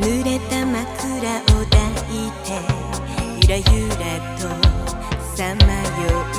濡れた枕を抱いてゆらゆらとさまよう。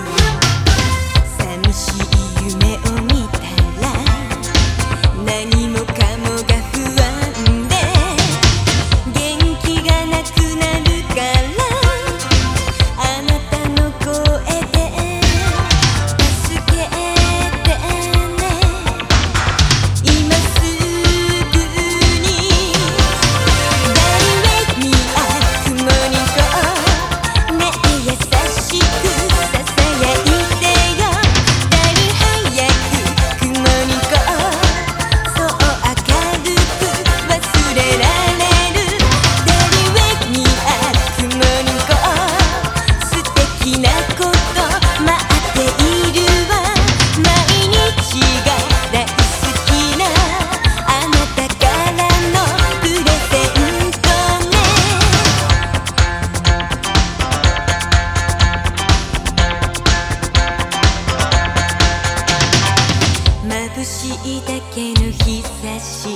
いだけの日差し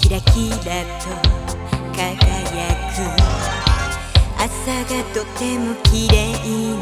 キラキラと輝く。朝がとても綺麗な